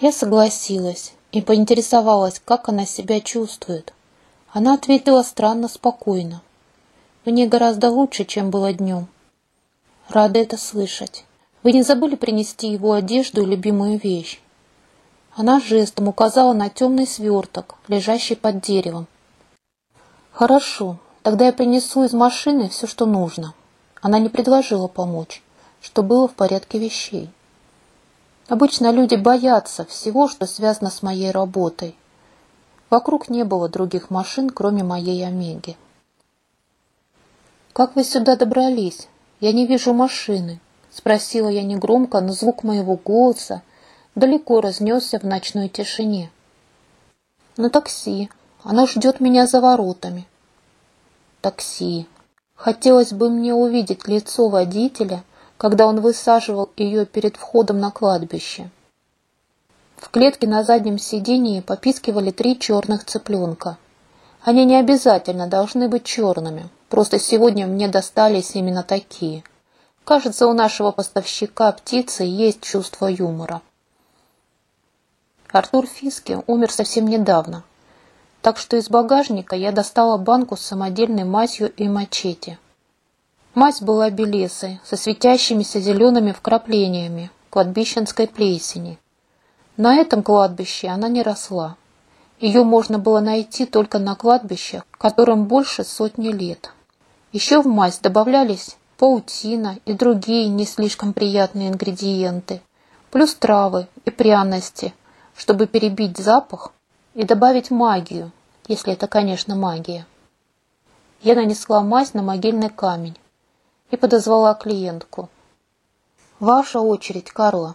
Я согласилась и поинтересовалась, как она себя чувствует. Она ответила странно спокойно. «Мне гораздо лучше, чем было днем». «Рада это слышать. Вы не забыли принести его одежду и любимую вещь?» Она жестом указала на темный сверток, лежащий под деревом. «Хорошо, тогда я принесу из машины все, что нужно». Она не предложила помочь, что было в порядке вещей. Обычно люди боятся всего, что связано с моей работой. Вокруг не было других машин, кроме моей Омеги. «Как вы сюда добрались? Я не вижу машины», — спросила я негромко, но звук моего голоса далеко разнесся в ночной тишине. «На такси. Оно ждет меня за воротами». «Такси. Хотелось бы мне увидеть лицо водителя, когда он высаживал ее перед входом на кладбище. В клетке на заднем сидении попискивали три черных цыпленка. Они не обязательно должны быть черными, просто сегодня мне достались именно такие. Кажется, у нашего поставщика птицы есть чувство юмора. Артур Фиски умер совсем недавно, так что из багажника я достала банку с самодельной мазью и мачете. Мазь была белесой, со светящимися зелеными вкраплениями кладбищенской плесени. На этом кладбище она не росла. Ее можно было найти только на кладбищах, которым больше сотни лет. Еще в мазь добавлялись паутина и другие не слишком приятные ингредиенты, плюс травы и пряности, чтобы перебить запах и добавить магию, если это, конечно, магия. Я нанесла мазь на могильный камень, и подозвала клиентку. «Ваша очередь, Карла».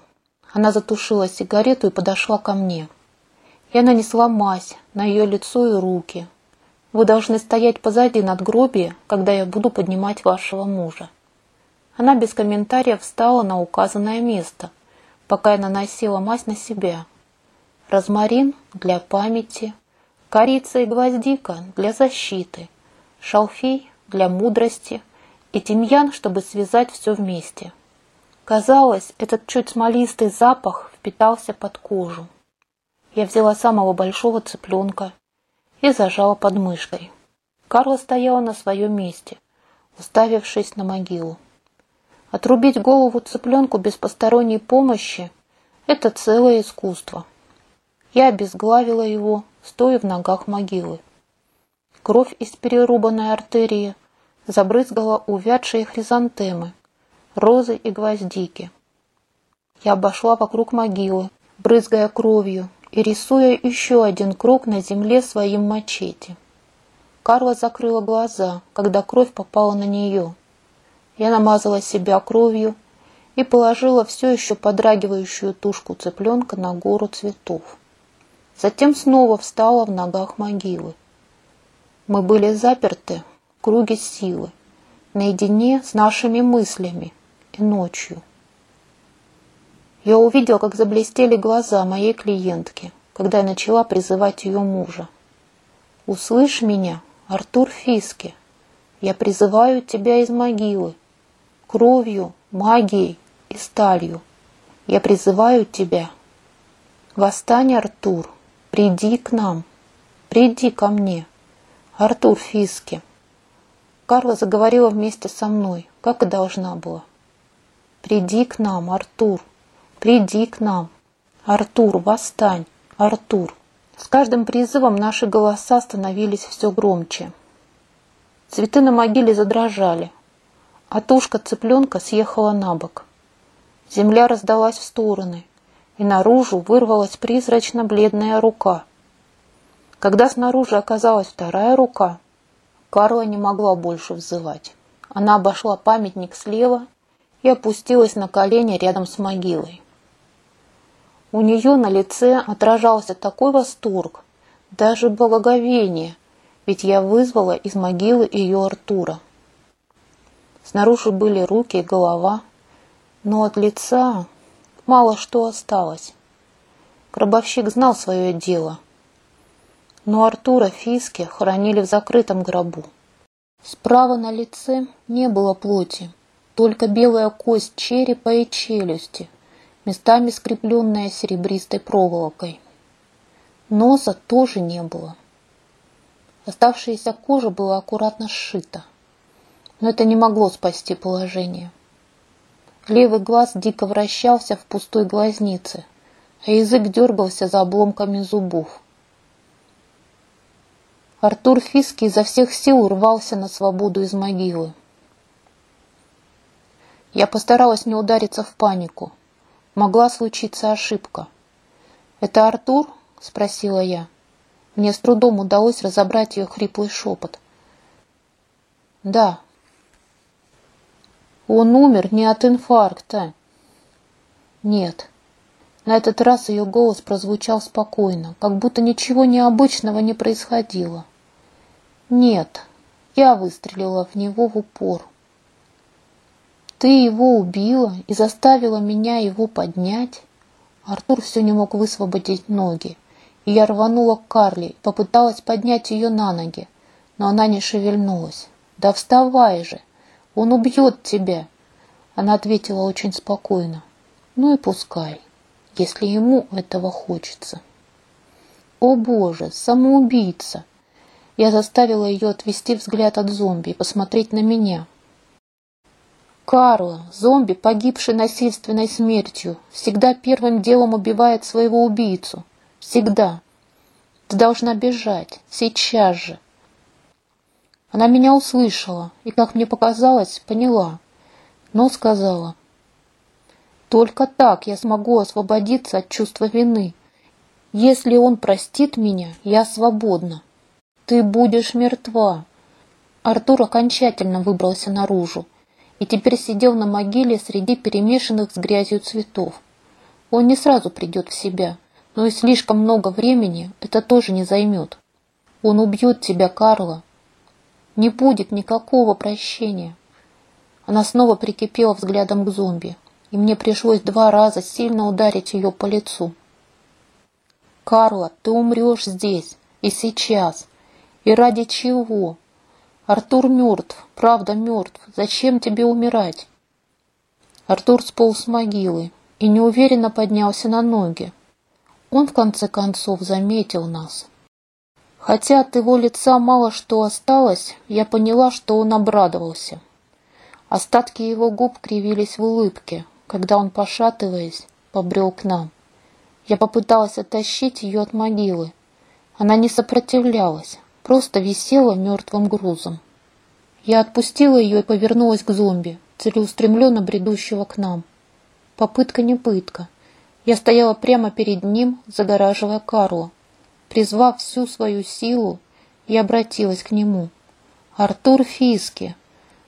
Она затушила сигарету и подошла ко мне. Я нанесла мазь на ее лицо и руки. Вы должны стоять позади надгробия, когда я буду поднимать вашего мужа. Она без комментариев встала на указанное место, пока я наносила мазь на себя. Розмарин для памяти, корица и гвоздика для защиты, шалфей для мудрости – и тимьян, чтобы связать все вместе. Казалось, этот чуть смолистый запах впитался под кожу. Я взяла самого большого цыпленка и зажала под мышкой. Карла стояла на своем месте, уставившись на могилу. Отрубить голову цыпленку без посторонней помощи – это целое искусство. Я обезглавила его, стоя в ногах могилы. Кровь из перерубанной артерии – забрызгала увядшие хризантемы, розы и гвоздики. Я обошла вокруг могилы, брызгая кровью и рисуя еще один круг на земле своим мачете. Карла закрыла глаза, когда кровь попала на нее. Я намазала себя кровью и положила все еще подрагивающую тушку цыпленка на гору цветов. Затем снова встала в ногах могилы. Мы были заперты круге силы, наедине с нашими мыслями и ночью. Я увидел, как заблестели глаза моей клиентки, когда я начала призывать ее мужа. «Услышь меня, Артур Фиски, я призываю тебя из могилы, кровью, магией и сталью. Я призываю тебя. Восстань, Артур, приди к нам, приди ко мне, Артур Фиски». Карла заговорила вместе со мной, как и должна была. «Приди к нам, Артур! Приди к нам! Артур, восстань! Артур!» С каждым призывом наши голоса становились все громче. Цветы на могиле задрожали. а тушка цыпленка съехала на бок. Земля раздалась в стороны, и наружу вырвалась призрачно-бледная рука. Когда снаружи оказалась вторая рука, Карла не могла больше взывать. Она обошла памятник слева и опустилась на колени рядом с могилой. У нее на лице отражался такой восторг, даже благоговение, ведь я вызвала из могилы ее Артура. Снаружи были руки и голова, но от лица мало что осталось. Гробовщик знал свое дело – но Артура Фиски хоронили в закрытом гробу. Справа на лице не было плоти, только белая кость черепа и челюсти, местами скрепленная серебристой проволокой. Носа тоже не было. Оставшаяся кожа была аккуратно сшита, но это не могло спасти положение. Левый глаз дико вращался в пустой глазнице, а язык дергался за обломками зубов. Артур Фиски изо всех сил рвался на свободу из могилы. Я постаралась не удариться в панику. Могла случиться ошибка. «Это Артур?» — спросила я. Мне с трудом удалось разобрать ее хриплый шепот. «Да». «Он умер не от инфаркта». «Нет». На этот раз ее голос прозвучал спокойно, как будто ничего необычного не происходило. Нет, я выстрелила в него в упор. Ты его убила и заставила меня его поднять? Артур все не мог высвободить ноги, и я рванула к Карли, попыталась поднять ее на ноги, но она не шевельнулась. «Да вставай же! Он убьет тебя!» Она ответила очень спокойно. «Ну и пускай, если ему этого хочется». «О боже, самоубийца!» я заставила ее отвести взгляд от зомби и посмотреть на меня. Карла, зомби, погибший насильственной смертью, всегда первым делом убивает своего убийцу. Всегда. Ты должна бежать. Сейчас же. Она меня услышала и, как мне показалось, поняла. Но сказала. Только так я смогу освободиться от чувства вины. Если он простит меня, я свободна. Ты будешь мертва!» Артур окончательно выбрался наружу и теперь сидел на могиле среди перемешанных с грязью цветов. Он не сразу придет в себя, но и слишком много времени это тоже не займет. Он убьет тебя, Карла. Не будет никакого прощения. Она снова прикипела взглядом к зомби, и мне пришлось два раза сильно ударить ее по лицу. «Карла, ты умрешь здесь и сейчас!» И ради чего? Артур мертв, правда мертв. Зачем тебе умирать? Артур сполз с могилы и неуверенно поднялся на ноги. Он, в конце концов, заметил нас. Хотя от его лица мало что осталось, я поняла, что он обрадовался. Остатки его губ кривились в улыбке, когда он, пошатываясь, побрел к нам. Я попыталась оттащить ее от могилы. Она не сопротивлялась, просто висела мертвым грузом. Я отпустила ее и повернулась к зомби, целеустремленно бредущего к нам. Попытка не пытка. Я стояла прямо перед ним, загораживая Карла. Призвав всю свою силу, я обратилась к нему. «Артур Фиски,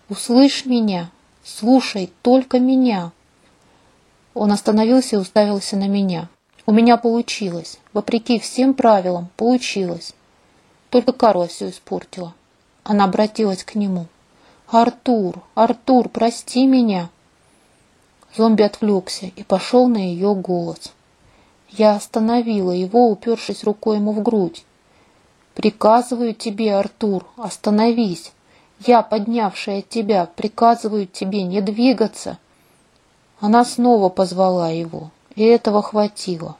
услышь меня, слушай только меня!» Он остановился и уставился на меня. «У меня получилось. Вопреки всем правилам, получилось. Только Кара все испортила. Она обратилась к нему. «Артур, Артур, прости меня!» Зомби отвлекся и пошел на ее голос. Я остановила его, упершись рукой ему в грудь. «Приказываю тебе, Артур, остановись! Я, поднявшая тебя, приказываю тебе не двигаться!» Она снова позвала его, и этого хватило.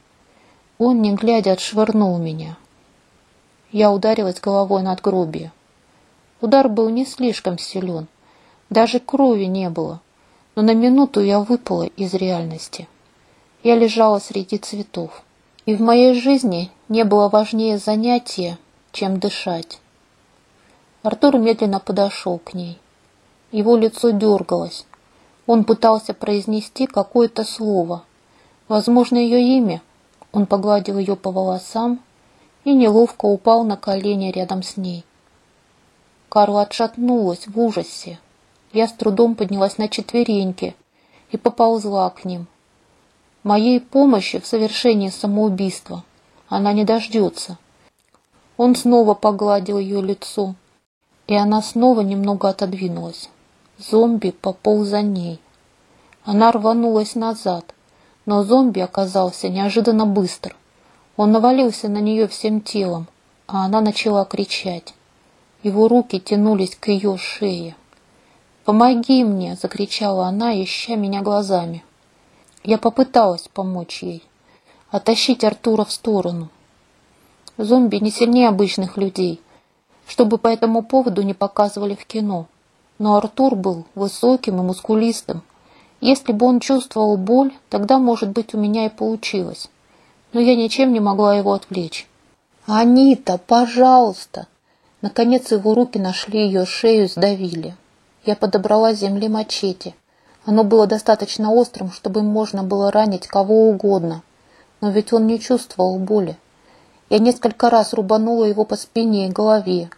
Он, не глядя, отшвырнул меня. Я ударилась головой над грубью. Удар был не слишком силен, даже крови не было, но на минуту я выпала из реальности. Я лежала среди цветов, и в моей жизни не было важнее занятия, чем дышать. Артур медленно подошел к ней. Его лицо дергалось. Он пытался произнести какое-то слово. Возможно, ее имя. Он погладил ее по волосам, и неловко упал на колени рядом с ней. Карл отшатнулась в ужасе. Я с трудом поднялась на четвереньки и поползла к ним. Моей помощи в совершении самоубийства она не дождется. Он снова погладил ее лицо, и она снова немного отодвинулась. Зомби пополз за ней. Она рванулась назад, но зомби оказался неожиданно быстр. Он навалился на нее всем телом, а она начала кричать. Его руки тянулись к ее шее. «Помоги мне!» – закричала она, ища меня глазами. Я попыталась помочь ей, оттащить Артура в сторону. Зомби не сильнее обычных людей, чтобы по этому поводу не показывали в кино. Но Артур был высоким и мускулистым. Если бы он чувствовал боль, тогда, может быть, у меня и получилось но я ничем не могла его отвлечь. «Анита, пожалуйста!» Наконец его руки нашли ее шею и сдавили. Я подобрала с земли мачете. Оно было достаточно острым, чтобы можно было ранить кого угодно. Но ведь он не чувствовал боли. Я несколько раз рубанула его по спине и голове.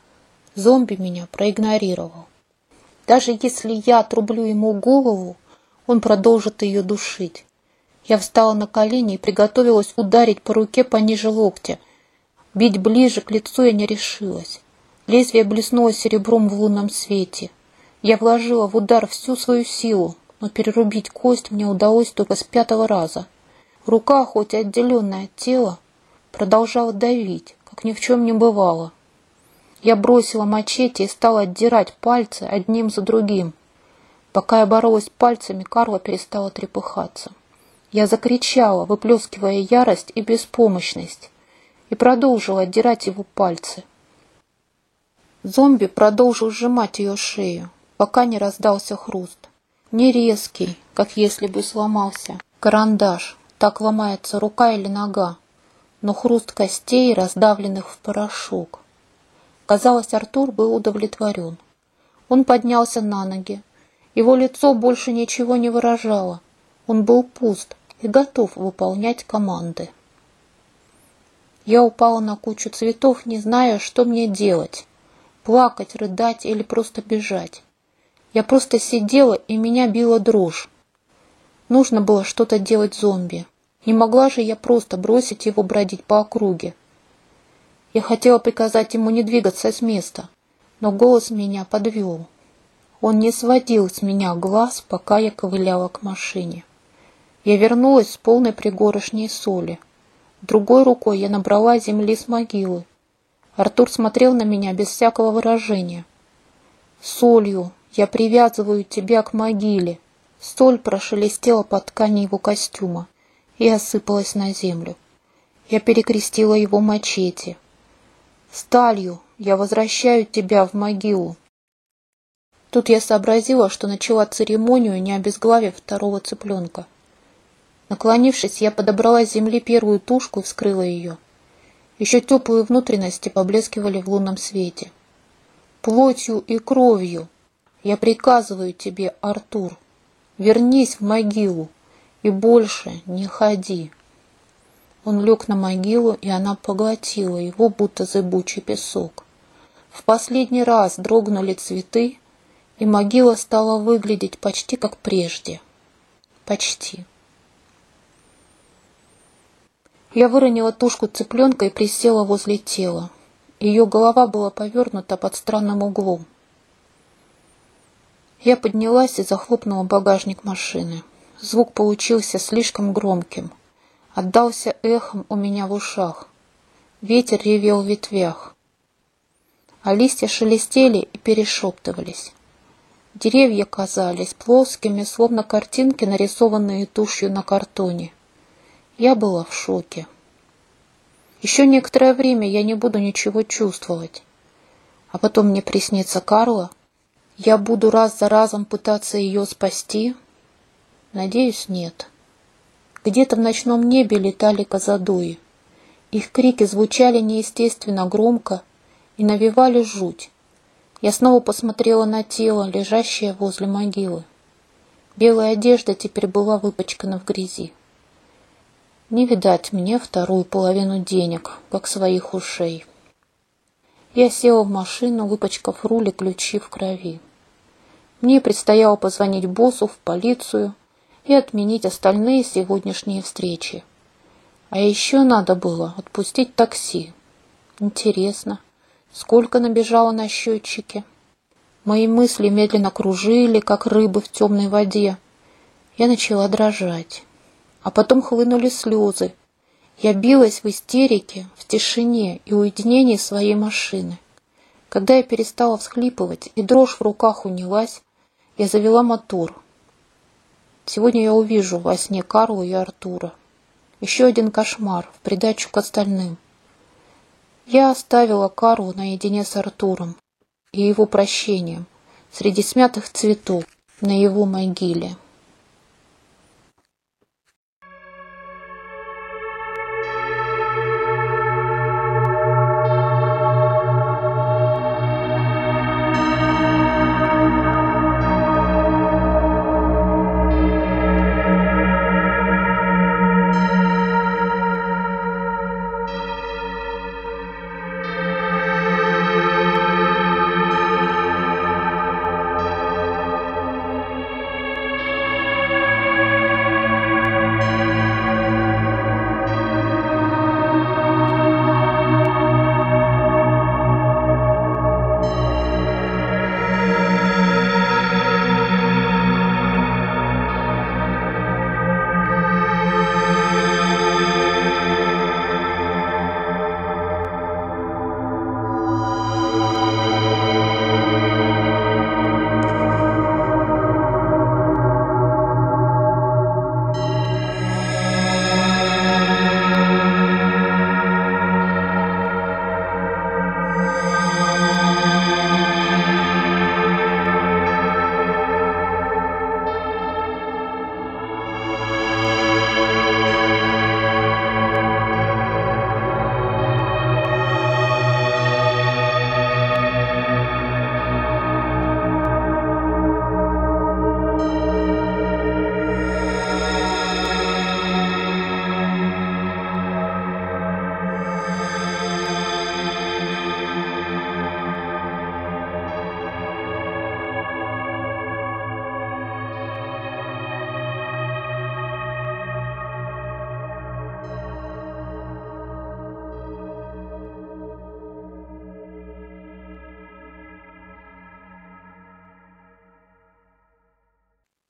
Зомби меня проигнорировал. Даже если я отрублю ему голову, он продолжит ее душить. Я встала на колени и приготовилась ударить по руке пониже локтя. Бить ближе к лицу я не решилась. Лезвие блеснуло серебром в лунном свете. Я вложила в удар всю свою силу, но перерубить кость мне удалось только с пятого раза. Рука, хоть и отделенная от тела, продолжала давить, как ни в чем не бывало. Я бросила мачете и стала отдирать пальцы одним за другим. Пока я боролась пальцами, Карла перестала трепыхаться. Я закричала, выплескивая ярость и беспомощность, и продолжила отдирать его пальцы. Зомби продолжил сжимать ее шею, пока не раздался хруст. Не резкий, как если бы сломался. Карандаш. Так ломается рука или нога. Но хруст костей, раздавленных в порошок. Казалось, Артур был удовлетворен. Он поднялся на ноги. Его лицо больше ничего не выражало. Он был пуст, и готов выполнять команды. Я упала на кучу цветов, не зная, что мне делать. Плакать, рыдать или просто бежать. Я просто сидела, и меня била дрожь. Нужно было что-то делать зомби. Не могла же я просто бросить его бродить по округе. Я хотела приказать ему не двигаться с места, но голос меня подвел. Он не сводил с меня глаз, пока я ковыляла к машине. Я вернулась с полной пригорошней соли. Другой рукой я набрала земли с могилы. Артур смотрел на меня без всякого выражения. «Солью я привязываю тебя к могиле». Соль прошелестела по ткани его костюма и осыпалась на землю. Я перекрестила его мачете. «Сталью я возвращаю тебя в могилу». Тут я сообразила, что начала церемонию, не обезглавив второго цыпленка. Наклонившись, я подобрала с земли первую тушку и вскрыла ее. Еще теплые внутренности поблескивали в лунном свете. «Плотью и кровью я приказываю тебе, Артур, вернись в могилу и больше не ходи». Он лег на могилу, и она поглотила его, будто зыбучий песок. В последний раз дрогнули цветы, и могила стала выглядеть почти как прежде. Почти. Я выронила тушку цыпленка и присела возле тела. Ее голова была повернута под странным углом. Я поднялась и захлопнула багажник машины. Звук получился слишком громким. Отдался эхом у меня в ушах. Ветер ревел в ветвях. А листья шелестели и перешептывались. Деревья казались плоскими, словно картинки, нарисованные тушью на картоне. Я была в шоке. Еще некоторое время я не буду ничего чувствовать. А потом мне приснится Карла. Я буду раз за разом пытаться ее спасти? Надеюсь, нет. Где-то в ночном небе летали козадои. Их крики звучали неестественно громко и навевали жуть. Я снова посмотрела на тело, лежащее возле могилы. Белая одежда теперь была выпачкана в грязи. Не видать мне вторую половину денег, как своих ушей. Я села в машину, выпачкав рули ключи в крови. Мне предстояло позвонить боссу в полицию и отменить остальные сегодняшние встречи. А еще надо было отпустить такси. Интересно, сколько набежало на счетчике? Мои мысли медленно кружили, как рыбы в темной воде. Я начала дрожать а потом хлынули слезы. Я билась в истерике, в тишине и уединении своей машины. Когда я перестала всхлипывать и дрожь в руках унялась, я завела мотор. Сегодня я увижу во сне Карла и Артура. Еще один кошмар, в придачу к остальным. Я оставила Карлу наедине с Артуром и его прощением среди смятых цветов на его могиле.